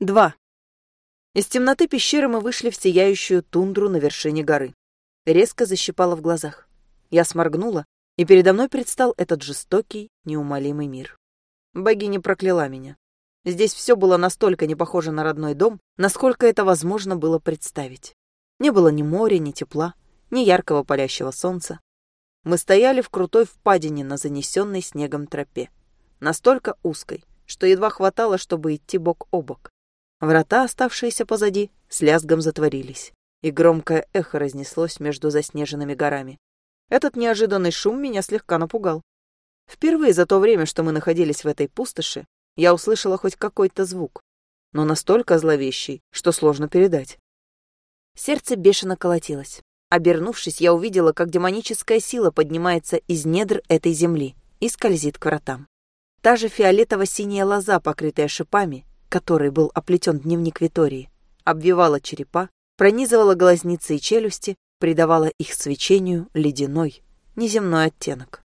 Два. Из темноты пещеры мы вышли в сияющую тундру на вершине горы. Резко защипало в глазах. Я сморгнула, и передо мной предстал этот жестокий, неумолимый мир. Богиня прокляла меня. Здесь все было настолько не похоже на родной дом, насколько это возможно было представить. Не было ни моря, ни тепла, ни яркого палящего солнца. Мы стояли в крутой впадине на занесенной снегом тропе. Настолько узкой, что едва хватало, чтобы идти бок о бок. Врата, оставшиеся позади, с лязгом затворились, и громкое эхо разнеслось между заснеженными горами. Этот неожиданный шум меня слегка напугал. Впервые за то время, что мы находились в этой пустоши, я услышала хоть какой-то звук, но настолько зловещий, что сложно передать. Сердце бешено колотилось. Обернувшись, я увидела, как демоническая сила поднимается из недр этой земли и скользит к вратам. Та же фиолетово-синяя лоза, покрытая шипами, которой был оплетен дневник Витории, обвивала черепа, пронизывала глазницы и челюсти, придавала их свечению ледяной, неземной оттенок.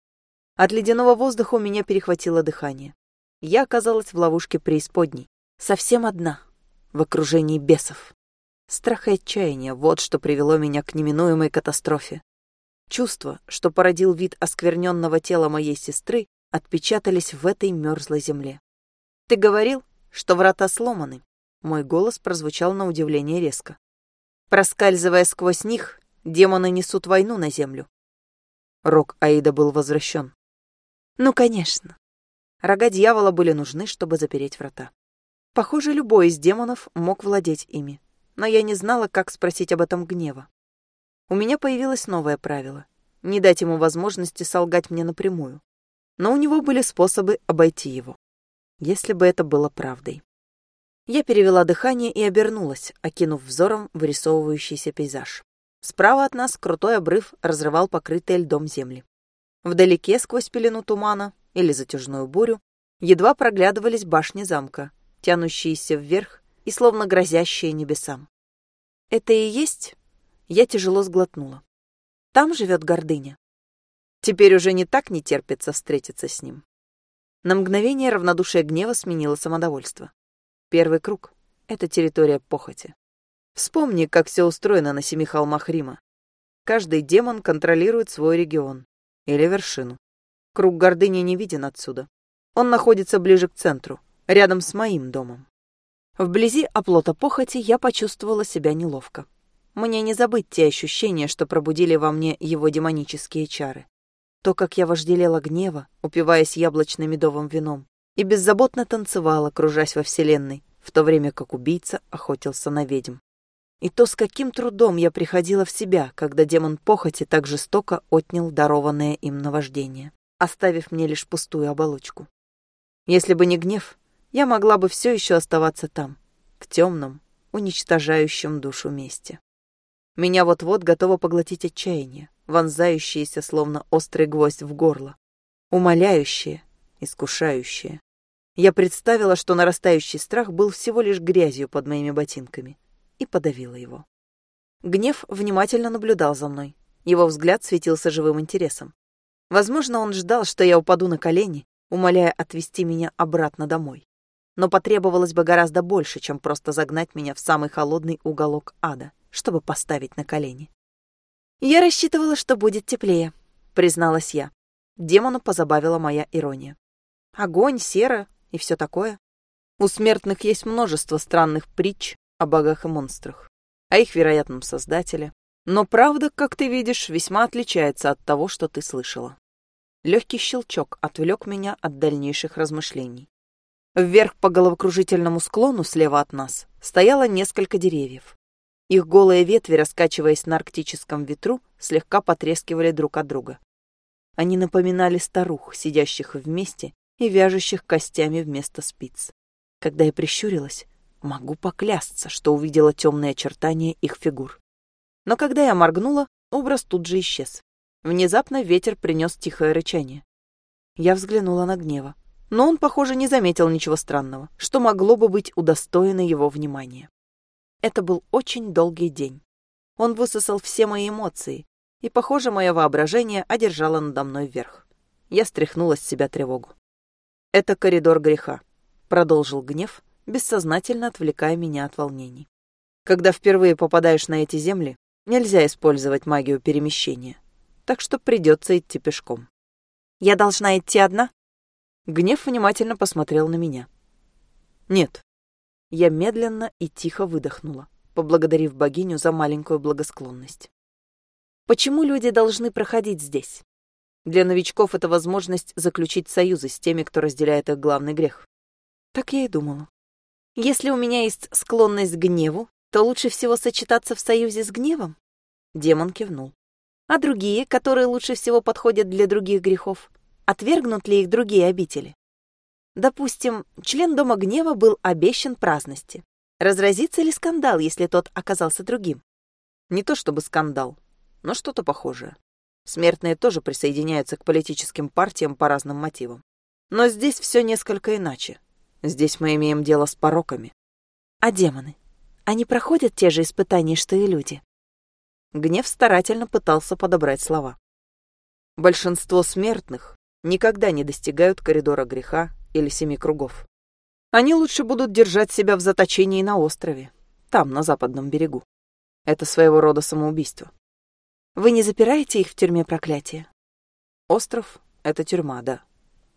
От ледяного воздуха у меня перехватило дыхание. Я оказалась в ловушке преисподней, совсем одна, в окружении бесов. Страх и отчаяние — вот что привело меня к неминуемой катастрофе. Чувства, что породил вид оскверненного тела моей сестры, отпечатались в этой мерзлой земле. «Ты говорил, что врата сломаны. Мой голос прозвучал на удивление резко. Проскальзывая сквозь них, демоны несут войну на землю. Рок Аида был возвращен. Ну, конечно. Рога дьявола были нужны, чтобы запереть врата. Похоже, любой из демонов мог владеть ими, но я не знала, как спросить об этом гнева. У меня появилось новое правило — не дать ему возможности солгать мне напрямую. Но у него были способы обойти его если бы это было правдой. Я перевела дыхание и обернулась, окинув взором вырисовывающийся пейзаж. Справа от нас крутой обрыв разрывал покрытые льдом земли. Вдалеке, сквозь пелену тумана или затяжную бурю, едва проглядывались башни замка, тянущиеся вверх и словно грозящие небесам. «Это и есть?» Я тяжело сглотнула. «Там живет гордыня. Теперь уже не так не терпится встретиться с ним». На мгновение равнодушие гнева сменило самодовольство. Первый круг — это территория похоти. Вспомни, как все устроено на семи холмах Рима. Каждый демон контролирует свой регион или вершину. Круг гордыни не виден отсюда. Он находится ближе к центру, рядом с моим домом. Вблизи оплота похоти я почувствовала себя неловко. Мне не забыть те ощущения, что пробудили во мне его демонические чары. То, как я вожделела гнева, упиваясь яблочно-медовым вином, и беззаботно танцевала, кружась во вселенной, в то время как убийца охотился на ведьм. И то, с каким трудом я приходила в себя, когда демон похоти так жестоко отнял дарованное им наваждение, оставив мне лишь пустую оболочку. Если бы не гнев, я могла бы все еще оставаться там, в темном, уничтожающем душу месте. Меня вот-вот готово поглотить отчаяние, вонзающиеся, словно острый гвоздь в горло, умоляющие, искушающие. Я представила, что нарастающий страх был всего лишь грязью под моими ботинками, и подавила его. Гнев внимательно наблюдал за мной. Его взгляд светился живым интересом. Возможно, он ждал, что я упаду на колени, умоляя отвести меня обратно домой. Но потребовалось бы гораздо больше, чем просто загнать меня в самый холодный уголок ада, чтобы поставить на колени. «Я рассчитывала, что будет теплее», — призналась я. Демону позабавила моя ирония. «Огонь, сера и все такое. У смертных есть множество странных притч о богах и монстрах, о их вероятном создателе. Но правда, как ты видишь, весьма отличается от того, что ты слышала». Легкий щелчок отвлек меня от дальнейших размышлений. Вверх по головокружительному склону слева от нас стояло несколько деревьев. Их голые ветви, раскачиваясь на арктическом ветру, слегка потрескивали друг от друга. Они напоминали старух, сидящих вместе и вяжущих костями вместо спиц. Когда я прищурилась, могу поклясться, что увидела темные очертания их фигур. Но когда я моргнула, образ тут же исчез. Внезапно ветер принес тихое рычание. Я взглянула на гнева, но он, похоже, не заметил ничего странного, что могло бы быть удостоено его внимания. Это был очень долгий день. Он высосал все мои эмоции, и, похоже, мое воображение одержало надо мной вверх. Я стряхнула с себя тревогу. «Это коридор греха», — продолжил гнев, бессознательно отвлекая меня от волнений. Когда впервые попадаешь на эти земли, нельзя использовать магию перемещения, так что придется идти пешком. Я должна идти одна? Гнев внимательно посмотрел на меня. Нет. Я медленно и тихо выдохнула, поблагодарив богиню за маленькую благосклонность. Почему люди должны проходить здесь? Для новичков это возможность заключить союзы с теми, кто разделяет их главный грех. Так я и думала. Если у меня есть склонность к гневу, то лучше всего сочетаться в союзе с гневом? Демон кивнул. А другие, которые лучше всего подходят для других грехов, отвергнут ли их другие обители? Допустим, член Дома Гнева был обещан праздности. Разразится ли скандал, если тот оказался другим? Не то чтобы скандал, но что-то похожее. Смертные тоже присоединяются к политическим партиям по разным мотивам. Но здесь все несколько иначе. Здесь мы имеем дело с пороками. А демоны? Они проходят те же испытания, что и люди? Гнев старательно пытался подобрать слова. Большинство смертных никогда не достигают коридора греха или семи кругов. Они лучше будут держать себя в заточении на острове, там, на западном берегу. Это своего рода самоубийство. Вы не запираете их в тюрьме проклятия? Остров — это тюрьма, да.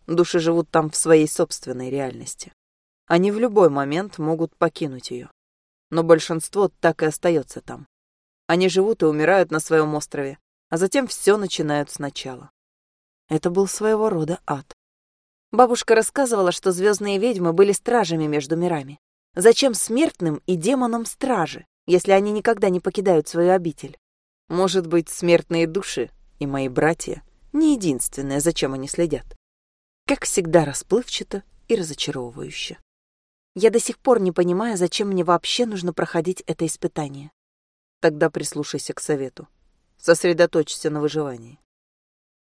Души живут там в своей собственной реальности. Они в любой момент могут покинуть ее. Но большинство так и остается там. Они живут и умирают на своем острове, а затем все начинают сначала. Это был своего рода ад. Бабушка рассказывала, что звездные ведьмы были стражами между мирами. Зачем смертным и демонам стражи, если они никогда не покидают свою обитель? Может быть, смертные души и мои братья не единственное, зачем они следят. Как всегда расплывчато и разочаровывающе. Я до сих пор не понимаю, зачем мне вообще нужно проходить это испытание. Тогда прислушайся к совету. Сосредоточься на выживании.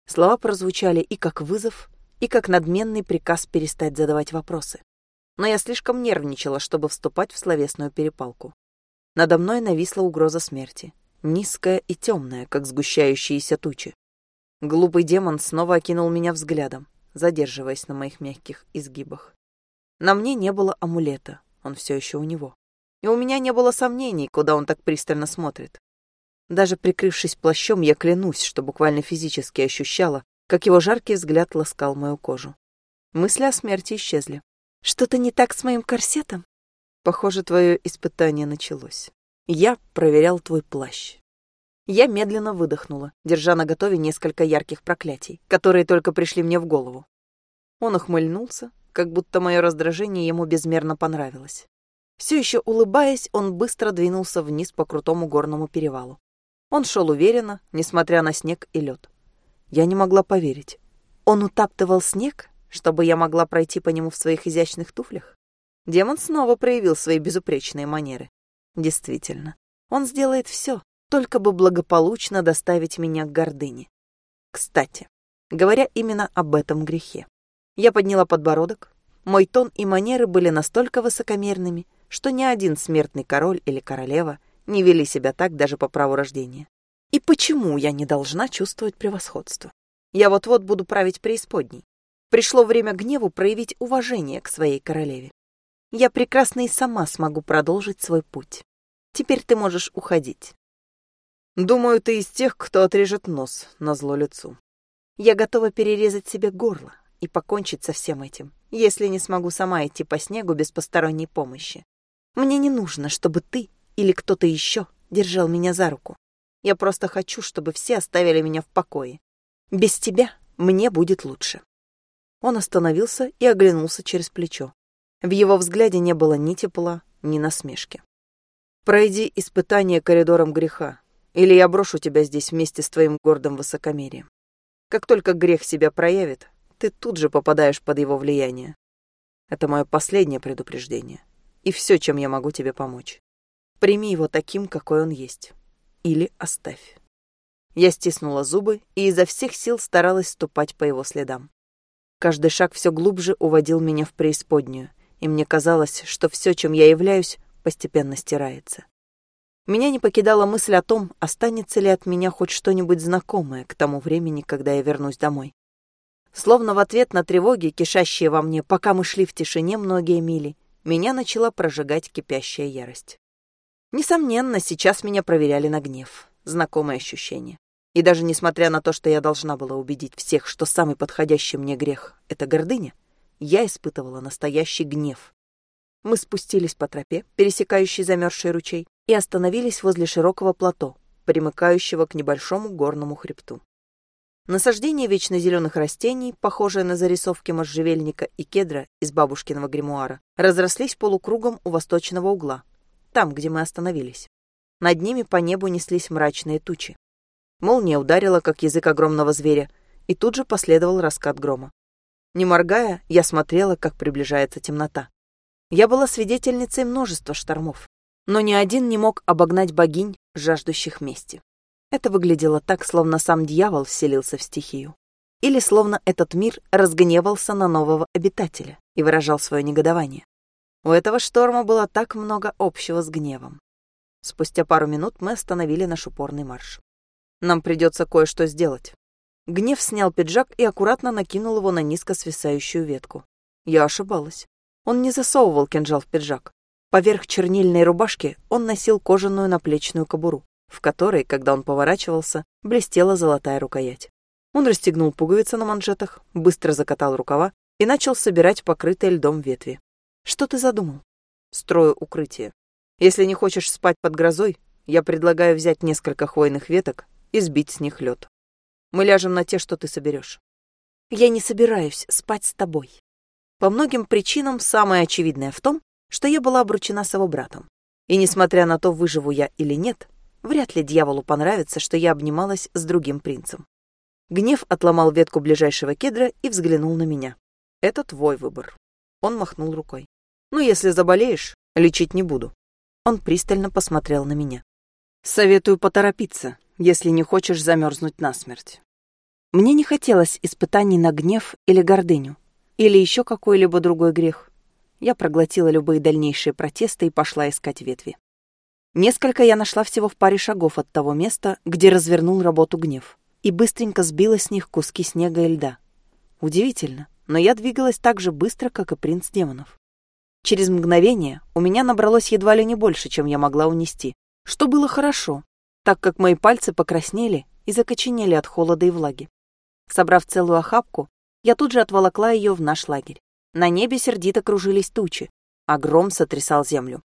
Слова прозвучали и как вызов, и как надменный приказ перестать задавать вопросы. Но я слишком нервничала, чтобы вступать в словесную перепалку. Надо мной нависла угроза смерти низкая и темная, как сгущающиеся тучи. Глупый демон снова окинул меня взглядом, задерживаясь на моих мягких изгибах. На мне не было амулета, он все еще у него. И у меня не было сомнений, куда он так пристально смотрит. Даже прикрывшись плащом, я клянусь, что буквально физически ощущала, как его жаркий взгляд ласкал мою кожу. Мысли о смерти исчезли. «Что-то не так с моим корсетом?» «Похоже, твое испытание началось». Я проверял твой плащ. Я медленно выдохнула, держа на готове несколько ярких проклятий, которые только пришли мне в голову. Он ухмыльнулся, как будто мое раздражение ему безмерно понравилось. Все еще улыбаясь, он быстро двинулся вниз по крутому горному перевалу. Он шел уверенно, несмотря на снег и лед. Я не могла поверить. Он утаптывал снег, чтобы я могла пройти по нему в своих изящных туфлях? Демон снова проявил свои безупречные манеры. Действительно, он сделает все, только бы благополучно доставить меня к гордыне. Кстати, говоря именно об этом грехе, я подняла подбородок. Мой тон и манеры были настолько высокомерными, что ни один смертный король или королева не вели себя так даже по праву рождения. И почему я не должна чувствовать превосходство? Я вот-вот буду править преисподней. Пришло время гневу проявить уважение к своей королеве я прекрасно и сама смогу продолжить свой путь. Теперь ты можешь уходить. Думаю, ты из тех, кто отрежет нос на зло лицу. Я готова перерезать себе горло и покончить со всем этим, если не смогу сама идти по снегу без посторонней помощи. Мне не нужно, чтобы ты или кто-то еще держал меня за руку. Я просто хочу, чтобы все оставили меня в покое. Без тебя мне будет лучше. Он остановился и оглянулся через плечо. В его взгляде не было ни тепла, ни насмешки. «Пройди испытание коридором греха, или я брошу тебя здесь вместе с твоим гордым высокомерием. Как только грех себя проявит, ты тут же попадаешь под его влияние. Это мое последнее предупреждение, и все, чем я могу тебе помочь. Прими его таким, какой он есть. Или оставь». Я стиснула зубы и изо всех сил старалась ступать по его следам. Каждый шаг все глубже уводил меня в преисподнюю, и мне казалось, что все, чем я являюсь, постепенно стирается. Меня не покидала мысль о том, останется ли от меня хоть что-нибудь знакомое к тому времени, когда я вернусь домой. Словно в ответ на тревоги, кишащие во мне, пока мы шли в тишине многие мили, меня начала прожигать кипящая ярость. Несомненно, сейчас меня проверяли на гнев. Знакомое ощущение. И даже несмотря на то, что я должна была убедить всех, что самый подходящий мне грех — это гордыня, я испытывала настоящий гнев. Мы спустились по тропе, пересекающей замерзший ручей, и остановились возле широкого плато, примыкающего к небольшому горному хребту. Насаждение вечно зеленых растений, похожее на зарисовки можжевельника и кедра из бабушкиного гримуара, разрослись полукругом у восточного угла, там, где мы остановились. Над ними по небу неслись мрачные тучи. Молния ударила, как язык огромного зверя, и тут же последовал раскат грома. Не моргая, я смотрела, как приближается темнота. Я была свидетельницей множества штормов, но ни один не мог обогнать богинь, жаждущих мести. Это выглядело так, словно сам дьявол вселился в стихию. Или словно этот мир разгневался на нового обитателя и выражал свое негодование. У этого шторма было так много общего с гневом. Спустя пару минут мы остановили наш упорный марш. Нам придется кое-что сделать. Гнев снял пиджак и аккуратно накинул его на низко свисающую ветку. Я ошибалась. Он не засовывал кинжал в пиджак. Поверх чернильной рубашки он носил кожаную наплечную кобуру в которой, когда он поворачивался, блестела золотая рукоять. Он расстегнул пуговицы на манжетах, быстро закатал рукава и начал собирать покрытые льдом ветви. «Что ты задумал?» «Строю укрытие. Если не хочешь спать под грозой, я предлагаю взять несколько хвойных веток и сбить с них лед. Мы ляжем на те, что ты соберешь. Я не собираюсь спать с тобой. По многим причинам самое очевидное в том, что я была обручена с его братом. И несмотря на то, выживу я или нет, Вряд ли дьяволу понравится, что я обнималась с другим принцем. Гнев отломал ветку ближайшего кедра и взглянул на меня. «Это твой выбор». Он махнул рукой. «Ну, если заболеешь, лечить не буду». Он пристально посмотрел на меня. «Советую поторопиться, если не хочешь замерзнуть насмерть». Мне не хотелось испытаний на гнев или гордыню, или еще какой-либо другой грех. Я проглотила любые дальнейшие протесты и пошла искать ветви. Несколько я нашла всего в паре шагов от того места, где развернул работу гнев, и быстренько сбила с них куски снега и льда. Удивительно, но я двигалась так же быстро, как и принц демонов. Через мгновение у меня набралось едва ли не больше, чем я могла унести, что было хорошо, так как мои пальцы покраснели и закоченели от холода и влаги. Собрав целую охапку, я тут же отволокла ее в наш лагерь. На небе сердито кружились тучи, а гром сотрясал землю.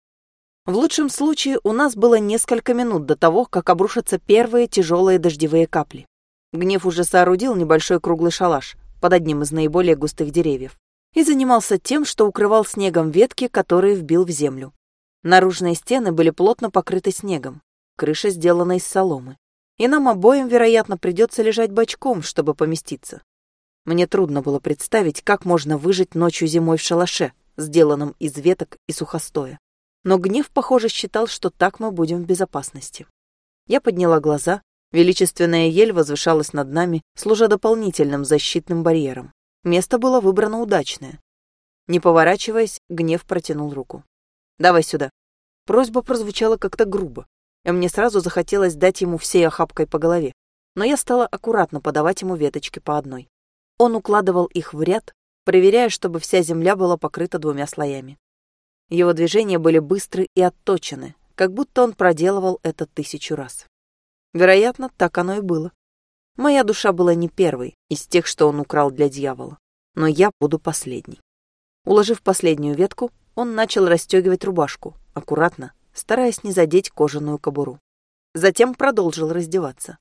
В лучшем случае у нас было несколько минут до того, как обрушатся первые тяжелые дождевые капли. Гнев уже соорудил небольшой круглый шалаш под одним из наиболее густых деревьев и занимался тем, что укрывал снегом ветки, которые вбил в землю. Наружные стены были плотно покрыты снегом, крыша сделана из соломы. И нам обоим, вероятно, придется лежать бочком, чтобы поместиться. Мне трудно было представить, как можно выжить ночью зимой в шалаше, сделанном из веток и сухостоя но гнев, похоже, считал, что так мы будем в безопасности. Я подняла глаза. Величественная ель возвышалась над нами, служа дополнительным защитным барьером. Место было выбрано удачное. Не поворачиваясь, гнев протянул руку. «Давай сюда». Просьба прозвучала как-то грубо, и мне сразу захотелось дать ему всей охапкой по голове, но я стала аккуратно подавать ему веточки по одной. Он укладывал их в ряд, проверяя, чтобы вся земля была покрыта двумя слоями. Его движения были быстры и отточены, как будто он проделывал это тысячу раз. Вероятно, так оно и было. Моя душа была не первой из тех, что он украл для дьявола, но я буду последней. Уложив последнюю ветку, он начал расстегивать рубашку, аккуратно, стараясь не задеть кожаную кобуру. Затем продолжил раздеваться.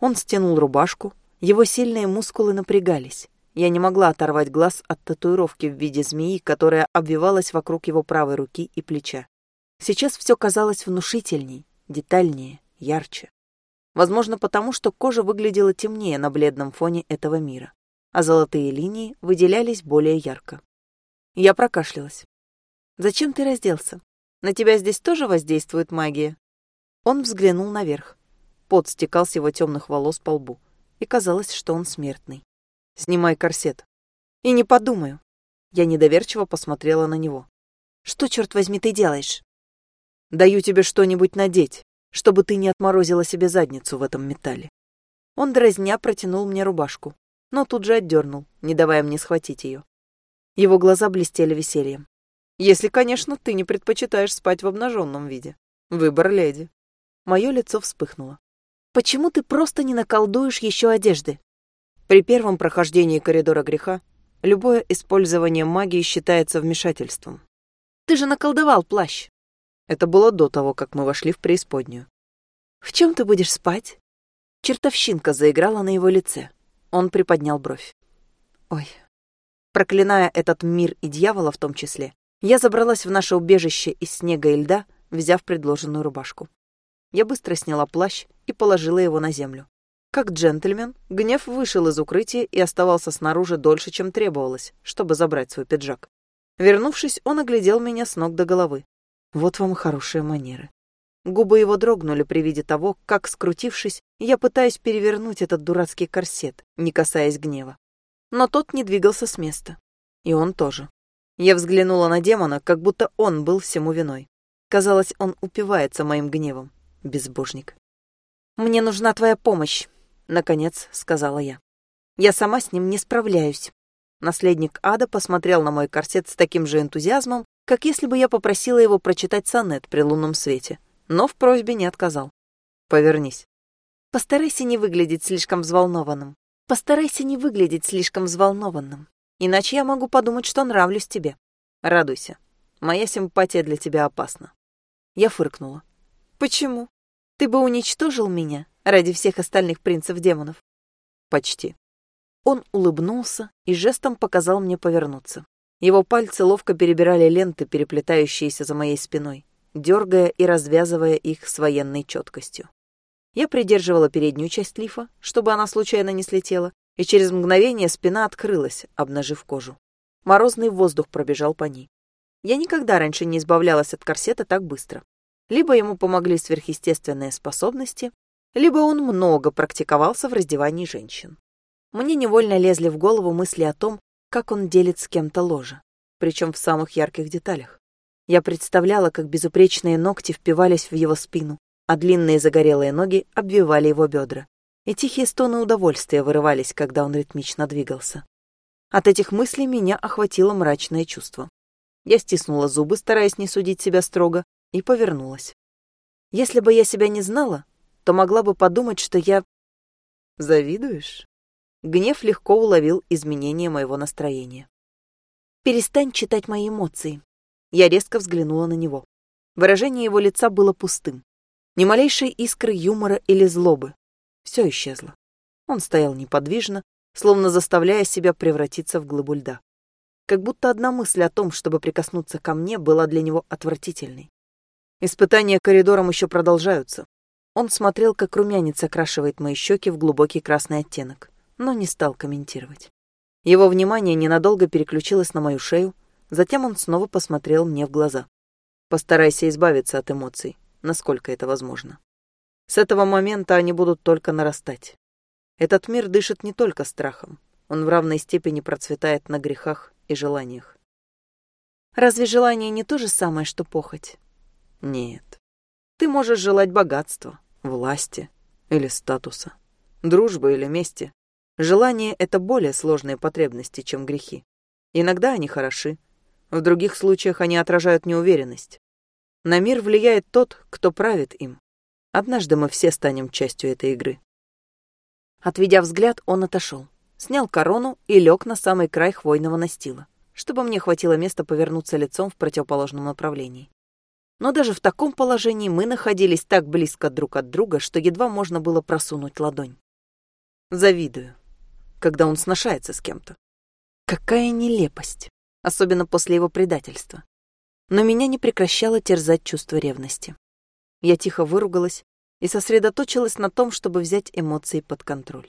Он стянул рубашку, его сильные мускулы напрягались, я не могла оторвать глаз от татуировки в виде змеи, которая обвивалась вокруг его правой руки и плеча. Сейчас все казалось внушительней, детальнее, ярче. Возможно, потому что кожа выглядела темнее на бледном фоне этого мира, а золотые линии выделялись более ярко. Я прокашлялась. «Зачем ты разделся? На тебя здесь тоже воздействует магия?» Он взглянул наверх. Пот стекал с его темных волос по лбу, и казалось, что он смертный. Снимай корсет. И не подумаю. Я недоверчиво посмотрела на него. Что, черт возьми, ты делаешь? Даю тебе что-нибудь надеть, чтобы ты не отморозила себе задницу в этом металле. Он дразня протянул мне рубашку, но тут же отдернул, не давая мне схватить ее. Его глаза блестели весельем. Если, конечно, ты не предпочитаешь спать в обнаженном виде. Выбор леди. Мое лицо вспыхнуло. Почему ты просто не наколдуешь еще одежды? При первом прохождении коридора греха любое использование магии считается вмешательством. Ты же наколдовал плащ. Это было до того, как мы вошли в преисподнюю. В чем ты будешь спать? Чертовщинка заиграла на его лице. Он приподнял бровь. Ой. Проклиная этот мир и дьявола в том числе, я забралась в наше убежище из снега и льда, взяв предложенную рубашку. Я быстро сняла плащ и положила его на землю. Как джентльмен, гнев вышел из укрытия и оставался снаружи дольше, чем требовалось, чтобы забрать свой пиджак. Вернувшись, он оглядел меня с ног до головы. Вот вам хорошие манеры. Губы его дрогнули при виде того, как, скрутившись, я пытаюсь перевернуть этот дурацкий корсет, не касаясь гнева. Но тот не двигался с места. И он тоже. Я взглянула на демона, как будто он был всему виной. Казалось, он упивается моим гневом. Безбожник. «Мне нужна твоя помощь», — наконец сказала я. «Я сама с ним не справляюсь». Наследник ада посмотрел на мой корсет с таким же энтузиазмом, как если бы я попросила его прочитать сонет при лунном свете, но в просьбе не отказал. «Повернись». «Постарайся не выглядеть слишком взволнованным. Постарайся не выглядеть слишком взволнованным. Иначе я могу подумать, что нравлюсь тебе. Радуйся. Моя симпатия для тебя опасна. Я фыркнула. Почему? Ты бы уничтожил меня ради всех остальных принцев-демонов? Почти. Он улыбнулся и жестом показал мне повернуться. Его пальцы ловко перебирали ленты, переплетающиеся за моей спиной, дергая и развязывая их с военной четкостью. Я придерживала переднюю часть лифа, чтобы она случайно не слетела, и через мгновение спина открылась, обнажив кожу. Морозный воздух пробежал по ней. Я никогда раньше не избавлялась от корсета так быстро. Либо ему помогли сверхъестественные способности, либо он много практиковался в раздевании женщин. Мне невольно лезли в голову мысли о том, как он делит с кем-то ложе, причем в самых ярких деталях. Я представляла, как безупречные ногти впивались в его спину, а длинные загорелые ноги обвивали его бедра и тихие стоны удовольствия вырывались, когда он ритмично двигался. От этих мыслей меня охватило мрачное чувство. Я стиснула зубы, стараясь не судить себя строго, и повернулась. Если бы я себя не знала, то могла бы подумать, что я... Завидуешь? Гнев легко уловил изменение моего настроения. «Перестань читать мои эмоции». Я резко взглянула на него. Выражение его лица было пустым. Ни малейшей искры юмора или злобы, все исчезло. Он стоял неподвижно, словно заставляя себя превратиться в глыбу льда. Как будто одна мысль о том, чтобы прикоснуться ко мне, была для него отвратительной. Испытания коридором еще продолжаются. Он смотрел, как румянец окрашивает мои щеки в глубокий красный оттенок, но не стал комментировать. Его внимание ненадолго переключилось на мою шею, затем он снова посмотрел мне в глаза. Постарайся избавиться от эмоций, насколько это возможно. С этого момента они будут только нарастать. Этот мир дышит не только страхом, он в равной степени процветает на грехах и желаниях. Разве желание не то же самое, что похоть? Нет. Ты можешь желать богатства, власти или статуса, дружбы или мести. Желание — это более сложные потребности, чем грехи. Иногда они хороши, в других случаях они отражают неуверенность. На мир влияет тот, кто правит им. Однажды мы все станем частью этой игры. Отведя взгляд, он отошел, снял корону и лег на самый край хвойного настила, чтобы мне хватило места повернуться лицом в противоположном направлении. Но даже в таком положении мы находились так близко друг от друга, что едва можно было просунуть ладонь. Завидую, когда он сношается с кем-то. Какая нелепость, особенно после его предательства. Но меня не прекращало терзать чувство ревности. Я тихо выругалась и сосредоточилась на том, чтобы взять эмоции под контроль.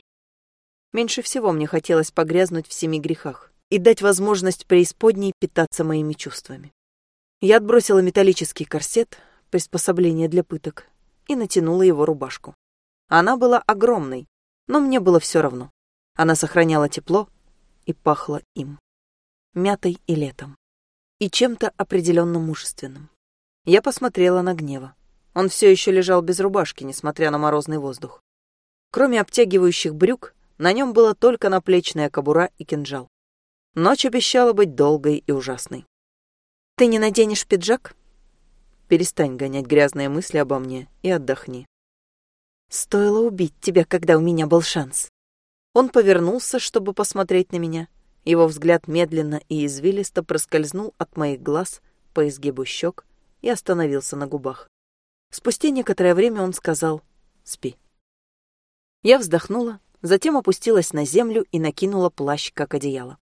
Меньше всего мне хотелось погрязнуть в семи грехах и дать возможность преисподней питаться моими чувствами. Я отбросила металлический корсет, приспособление для пыток, и натянула его рубашку. Она была огромной, но мне было все равно. Она сохраняла тепло и пахла им. Мятой и летом. И чем-то определенно мужественным. Я посмотрела на гнева. Он все еще лежал без рубашки, несмотря на морозный воздух. Кроме обтягивающих брюк, на нем была только наплечная кобура и кинжал. Ночь обещала быть долгой и ужасной. Ты не наденешь пиджак? Перестань гонять грязные мысли обо мне и отдохни. Стоило убить тебя, когда у меня был шанс. Он повернулся, чтобы посмотреть на меня. Его взгляд медленно и извилисто проскользнул от моих глаз по изгибу щек и остановился на губах. Спустя некоторое время он сказал «Спи». Я вздохнула, затем опустилась на землю и накинула плащ, как одеяло.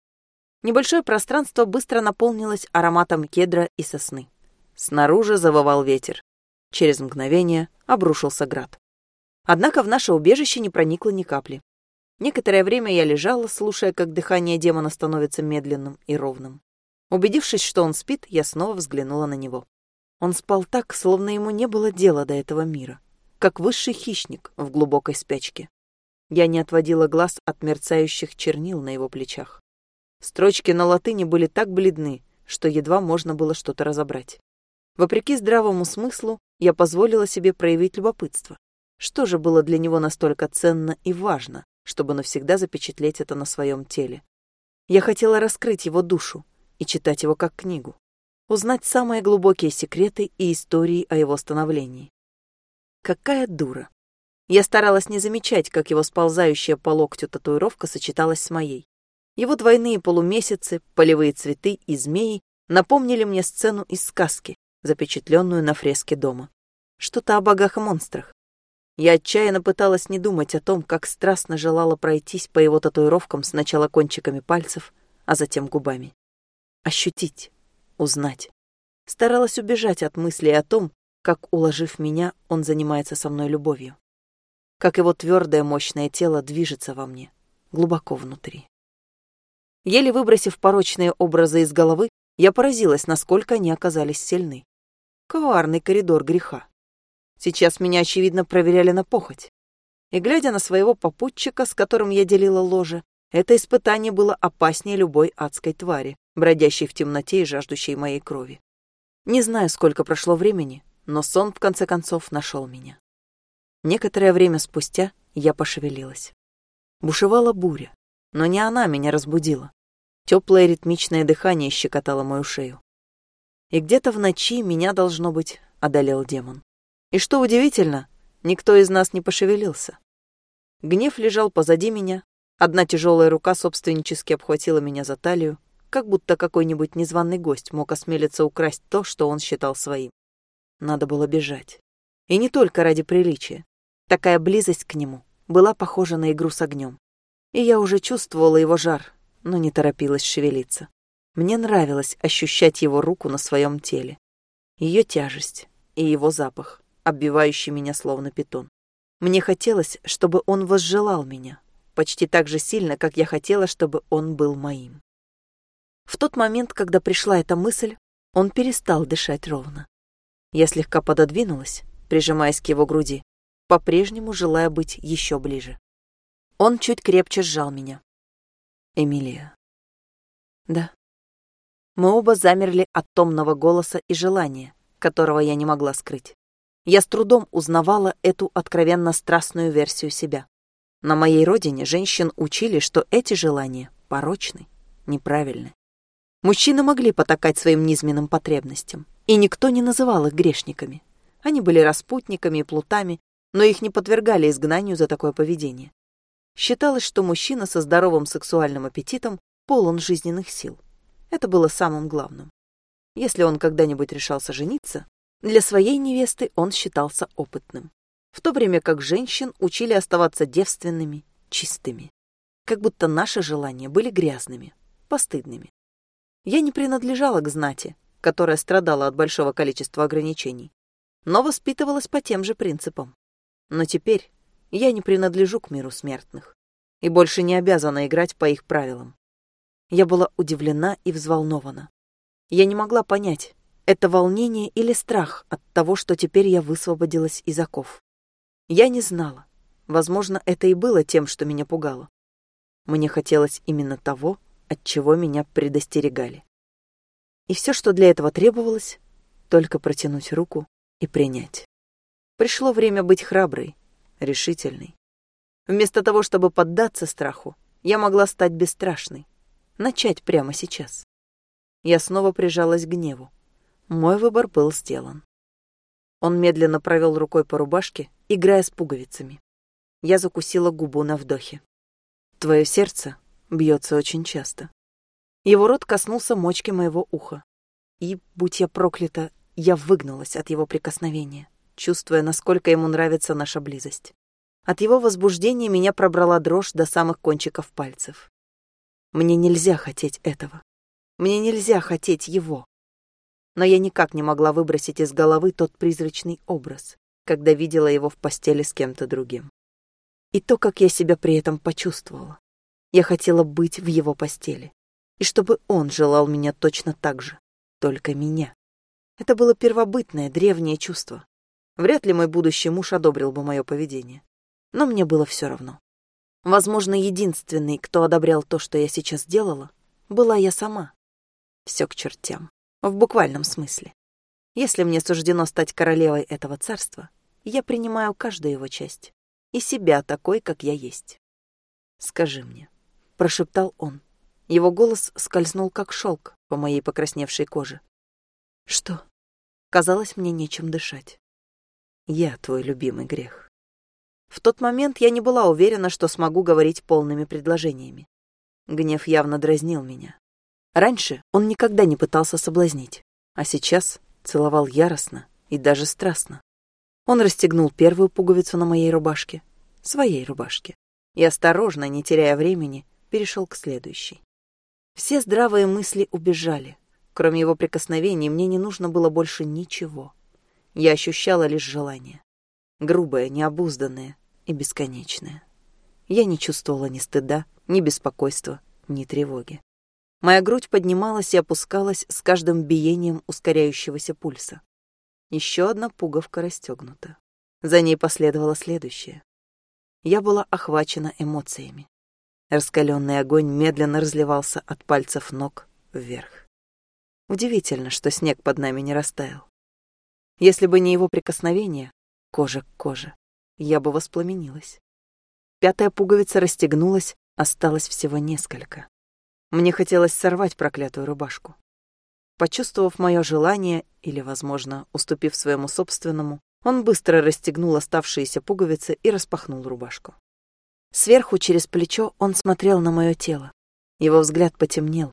Небольшое пространство быстро наполнилось ароматом кедра и сосны. Снаружи завывал ветер. Через мгновение обрушился град. Однако в наше убежище не проникло ни капли. Некоторое время я лежала, слушая, как дыхание демона становится медленным и ровным. Убедившись, что он спит, я снова взглянула на него. Он спал так, словно ему не было дела до этого мира, как высший хищник в глубокой спячке. Я не отводила глаз от мерцающих чернил на его плечах. Строчки на латыни были так бледны, что едва можно было что-то разобрать. Вопреки здравому смыслу, я позволила себе проявить любопытство. Что же было для него настолько ценно и важно, чтобы навсегда запечатлеть это на своем теле? Я хотела раскрыть его душу и читать его как книгу, узнать самые глубокие секреты и истории о его становлении. Какая дура! Я старалась не замечать, как его сползающая по локтю татуировка сочеталась с моей. Его двойные полумесяцы, полевые цветы и змеи напомнили мне сцену из сказки, запечатленную на фреске дома. Что-то о богах и монстрах. Я отчаянно пыталась не думать о том, как страстно желала пройтись по его татуировкам сначала кончиками пальцев, а затем губами. Ощутить, узнать. Старалась убежать от мыслей о том, как, уложив меня, он занимается со мной любовью. Как его твердое мощное тело движется во мне, глубоко внутри. Еле выбросив порочные образы из головы, я поразилась, насколько они оказались сильны. Коварный коридор греха. Сейчас меня, очевидно, проверяли на похоть. И, глядя на своего попутчика, с которым я делила ложе, это испытание было опаснее любой адской твари, бродящей в темноте и жаждущей моей крови. Не знаю, сколько прошло времени, но сон, в конце концов, нашел меня. Некоторое время спустя я пошевелилась. Бушевала буря, но не она меня разбудила. Теплое ритмичное дыхание щекотало мою шею. И где-то в ночи меня, должно быть, одолел демон. И что удивительно, никто из нас не пошевелился. Гнев лежал позади меня, одна тяжелая рука собственнически обхватила меня за талию, как будто какой-нибудь незваный гость мог осмелиться украсть то, что он считал своим. Надо было бежать. И не только ради приличия. Такая близость к нему была похожа на игру с огнем. И я уже чувствовала его жар, но не торопилась шевелиться. Мне нравилось ощущать его руку на своем теле. Ее тяжесть и его запах, оббивающий меня словно питон. Мне хотелось, чтобы он возжелал меня, почти так же сильно, как я хотела, чтобы он был моим. В тот момент, когда пришла эта мысль, он перестал дышать ровно. Я слегка пододвинулась, прижимаясь к его груди, по-прежнему желая быть еще ближе. Он чуть крепче сжал меня, Эмилия. Да. Мы оба замерли от томного голоса и желания, которого я не могла скрыть. Я с трудом узнавала эту откровенно страстную версию себя. На моей родине женщин учили, что эти желания порочны, неправильны. Мужчины могли потакать своим низменным потребностям, и никто не называл их грешниками. Они были распутниками и плутами, но их не подвергали изгнанию за такое поведение. Считалось, что мужчина со здоровым сексуальным аппетитом полон жизненных сил. Это было самым главным. Если он когда-нибудь решался жениться, для своей невесты он считался опытным. В то время как женщин учили оставаться девственными, чистыми. Как будто наши желания были грязными, постыдными. Я не принадлежала к знати, которая страдала от большого количества ограничений, но воспитывалась по тем же принципам. Но теперь я не принадлежу к миру смертных и больше не обязана играть по их правилам. Я была удивлена и взволнована. Я не могла понять, это волнение или страх от того, что теперь я высвободилась из оков. Я не знала. Возможно, это и было тем, что меня пугало. Мне хотелось именно того, от чего меня предостерегали. И все, что для этого требовалось, только протянуть руку и принять. Пришло время быть храброй, решительной. Вместо того, чтобы поддаться страху, я могла стать бесстрашной. Начать прямо сейчас. Я снова прижалась к гневу, Мой выбор был сделан. Он медленно провел рукой по рубашке, играя с пуговицами. Я закусила губу на вдохе. Твое сердце бьется очень часто. Его рот коснулся мочки моего уха. И, будь я проклята, я выгнулась от его прикосновения, чувствуя, насколько ему нравится наша близость. От его возбуждения меня пробрала дрожь до самых кончиков пальцев. Мне нельзя хотеть этого. Мне нельзя хотеть его. Но я никак не могла выбросить из головы тот призрачный образ, когда видела его в постели с кем-то другим. И то, как я себя при этом почувствовала. Я хотела быть в его постели. И чтобы он желал меня точно так же. Только меня. Это было первобытное, древнее чувство. Вряд ли мой будущий муж одобрил бы мое поведение. Но мне было все равно. Возможно, единственный, кто одобрял то, что я сейчас делала, была я сама. Все к чертям. В буквальном смысле. Если мне суждено стать королевой этого царства, я принимаю каждую его часть. И себя такой, как я есть. «Скажи мне», — прошептал он. Его голос скользнул, как шелк по моей покрасневшей коже. «Что?» Казалось, мне нечем дышать. «Я твой любимый грех». В тот момент я не была уверена, что смогу говорить полными предложениями. Гнев явно дразнил меня. Раньше он никогда не пытался соблазнить, а сейчас целовал яростно и даже страстно. Он расстегнул первую пуговицу на моей рубашке, своей рубашке, и осторожно, не теряя времени, перешел к следующей. Все здравые мысли убежали. Кроме его прикосновений мне не нужно было больше ничего. Я ощущала лишь желание. Грубое, необузданное и бесконечное. Я не чувствовала ни стыда, ни беспокойства, ни тревоги. Моя грудь поднималась и опускалась с каждым биением ускоряющегося пульса. Еще одна пуговка расстегнута. За ней последовало следующее. Я была охвачена эмоциями. Раскаленный огонь медленно разливался от пальцев ног вверх. Удивительно, что снег под нами не растаял. Если бы не его прикосновение, кожа к коже, я бы воспламенилась. Пятая пуговица расстегнулась, осталось всего несколько. Мне хотелось сорвать проклятую рубашку. Почувствовав мое желание, или, возможно, уступив своему собственному, он быстро расстегнул оставшиеся пуговицы и распахнул рубашку. Сверху через плечо он смотрел на мое тело. Его взгляд потемнел.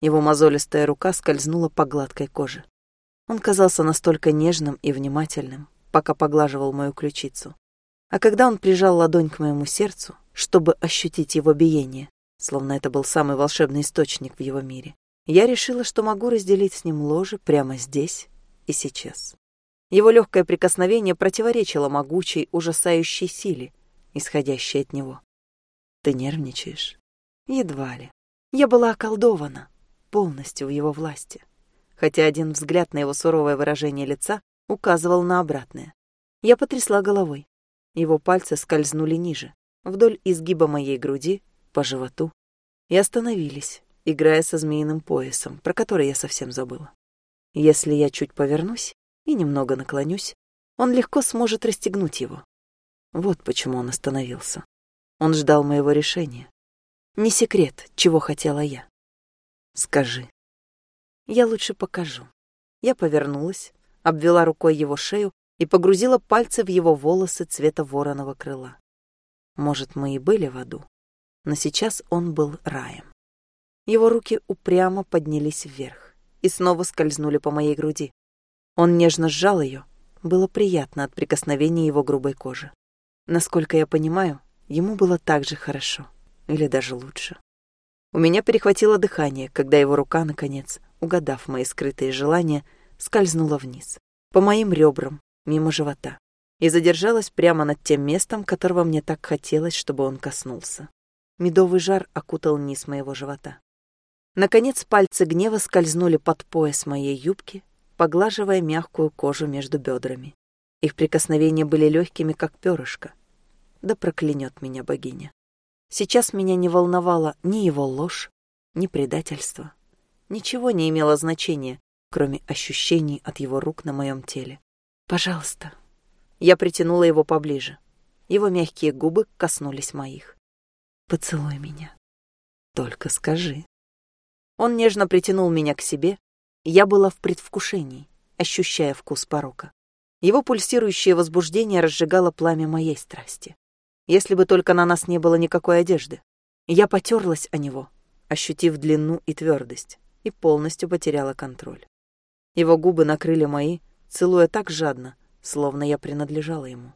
Его мозолистая рука скользнула по гладкой коже. Он казался настолько нежным и внимательным, пока поглаживал мою ключицу. А когда он прижал ладонь к моему сердцу, чтобы ощутить его биение, словно это был самый волшебный источник в его мире, я решила, что могу разделить с ним ложе прямо здесь и сейчас. Его легкое прикосновение противоречило могучей, ужасающей силе, исходящей от него. Ты нервничаешь? Едва ли. Я была околдована, полностью в его власти. Хотя один взгляд на его суровое выражение лица указывал на обратное. Я потрясла головой. Его пальцы скользнули ниже, вдоль изгиба моей груди, по животу, и остановились, играя со змеиным поясом, про который я совсем забыла. Если я чуть повернусь и немного наклонюсь, он легко сможет расстегнуть его. Вот почему он остановился. Он ждал моего решения. Не секрет, чего хотела я. Скажи. Я лучше покажу. Я повернулась, обвела рукой его шею и погрузила пальцы в его волосы цвета вороного крыла. Может, мы и были в аду, но сейчас он был раем. Его руки упрямо поднялись вверх и снова скользнули по моей груди. Он нежно сжал ее, было приятно от прикосновения его грубой кожи. Насколько я понимаю, Ему было так же хорошо, или даже лучше. У меня перехватило дыхание, когда его рука, наконец, угадав мои скрытые желания, скользнула вниз, по моим ребрам, мимо живота, и задержалась прямо над тем местом, которого мне так хотелось, чтобы он коснулся. Медовый жар окутал низ моего живота. Наконец пальцы гнева скользнули под пояс моей юбки, поглаживая мягкую кожу между бедрами. Их прикосновения были легкими, как перышко, да проклянет меня богиня. Сейчас меня не волновала ни его ложь, ни предательство. Ничего не имело значения, кроме ощущений от его рук на моем теле. «Пожалуйста». Я притянула его поближе. Его мягкие губы коснулись моих. «Поцелуй меня. Только скажи». Он нежно притянул меня к себе. Я была в предвкушении, ощущая вкус порока. Его пульсирующее возбуждение разжигало пламя моей страсти. Если бы только на нас не было никакой одежды. Я потерлась о него, ощутив длину и твердость, и полностью потеряла контроль. Его губы накрыли мои, целуя так жадно, словно я принадлежала ему.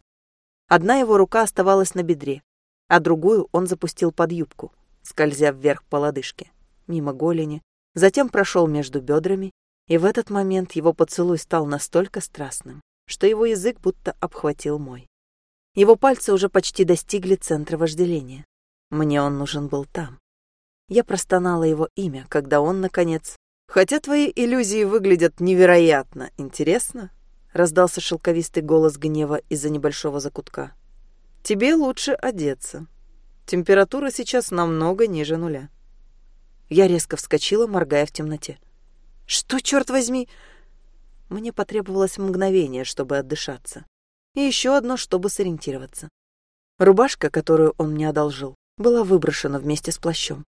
Одна его рука оставалась на бедре, а другую он запустил под юбку, скользя вверх по лодыжке, мимо голени, затем прошел между бедрами, и в этот момент его поцелуй стал настолько страстным, что его язык будто обхватил мой. Его пальцы уже почти достигли центра вожделения. Мне он нужен был там. Я простонала его имя, когда он, наконец... «Хотя твои иллюзии выглядят невероятно интересно», — раздался шелковистый голос гнева из-за небольшого закутка. «Тебе лучше одеться. Температура сейчас намного ниже нуля». Я резко вскочила, моргая в темноте. «Что, черт возьми?» Мне потребовалось мгновение, чтобы отдышаться. И еще одно, чтобы сориентироваться. Рубашка, которую он мне одолжил, была выброшена вместе с плащом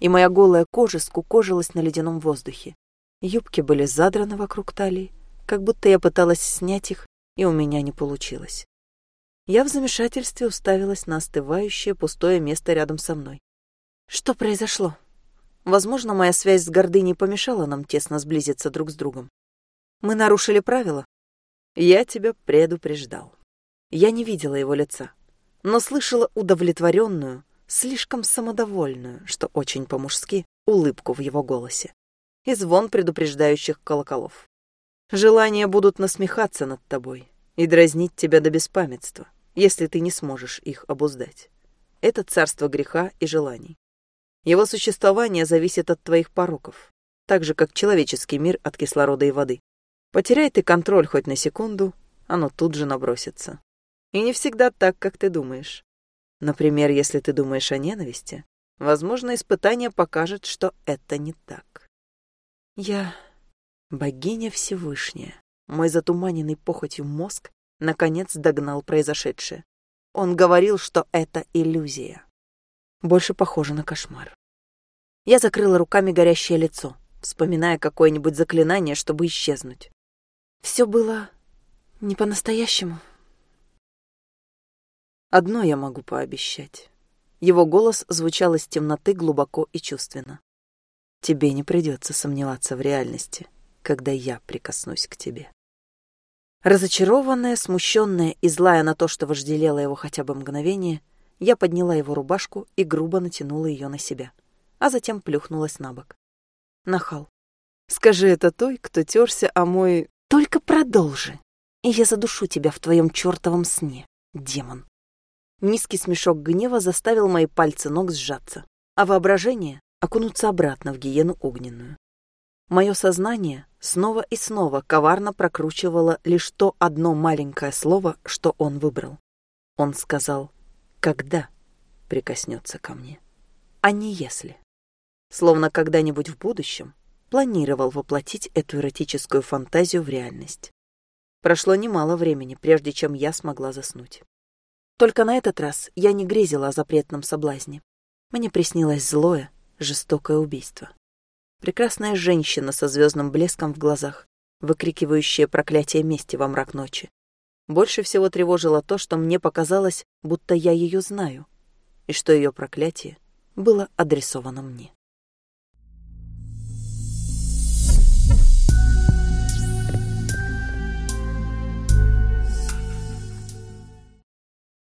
и моя голая кожа скукожилась на ледяном воздухе. Юбки были задраны вокруг талии, как будто я пыталась снять их, и у меня не получилось. Я в замешательстве уставилась на остывающее пустое место рядом со мной. Что произошло? Возможно, моя связь с гордыней помешала нам тесно сблизиться друг с другом. Мы нарушили правила. Я тебя предупреждал. Я не видела его лица, но слышала удовлетворенную, слишком самодовольную, что очень по-мужски, улыбку в его голосе и звон предупреждающих колоколов. Желания будут насмехаться над тобой и дразнить тебя до беспамятства, если ты не сможешь их обуздать. Это царство греха и желаний. Его существование зависит от твоих пороков, так же, как человеческий мир от кислорода и воды. Потеряй ты контроль хоть на секунду, оно тут же набросится. И не всегда так, как ты думаешь. Например, если ты думаешь о ненависти, возможно, испытание покажет, что это не так. Я богиня Всевышняя. Мой затуманенный похотью мозг наконец догнал произошедшее. Он говорил, что это иллюзия. Больше похоже на кошмар. Я закрыла руками горящее лицо, вспоминая какое-нибудь заклинание, чтобы исчезнуть. Все было не по-настоящему. Одно я могу пообещать. Его голос звучал из темноты глубоко и чувственно. Тебе не придется сомневаться в реальности, когда я прикоснусь к тебе. Разочарованная, смущенная и злая на то, что вожделела его хотя бы мгновение, я подняла его рубашку и грубо натянула ее на себя, а затем плюхнулась на бок. Нахал. Скажи это той, кто терся о мой... Только продолжи, и я задушу тебя в твоем чертовом сне, демон. Низкий смешок гнева заставил мои пальцы ног сжаться, а воображение — окунуться обратно в гиену огненную. Мое сознание снова и снова коварно прокручивало лишь то одно маленькое слово, что он выбрал. Он сказал «когда» прикоснется ко мне, а не «если». Словно когда-нибудь в будущем планировал воплотить эту эротическую фантазию в реальность. Прошло немало времени, прежде чем я смогла заснуть. Только на этот раз я не грезила о запретном соблазне. Мне приснилось злое, жестокое убийство. Прекрасная женщина со звездным блеском в глазах, выкрикивающая проклятие мести во мрак ночи. Больше всего тревожило то, что мне показалось, будто я ее знаю, и что ее проклятие было адресовано мне.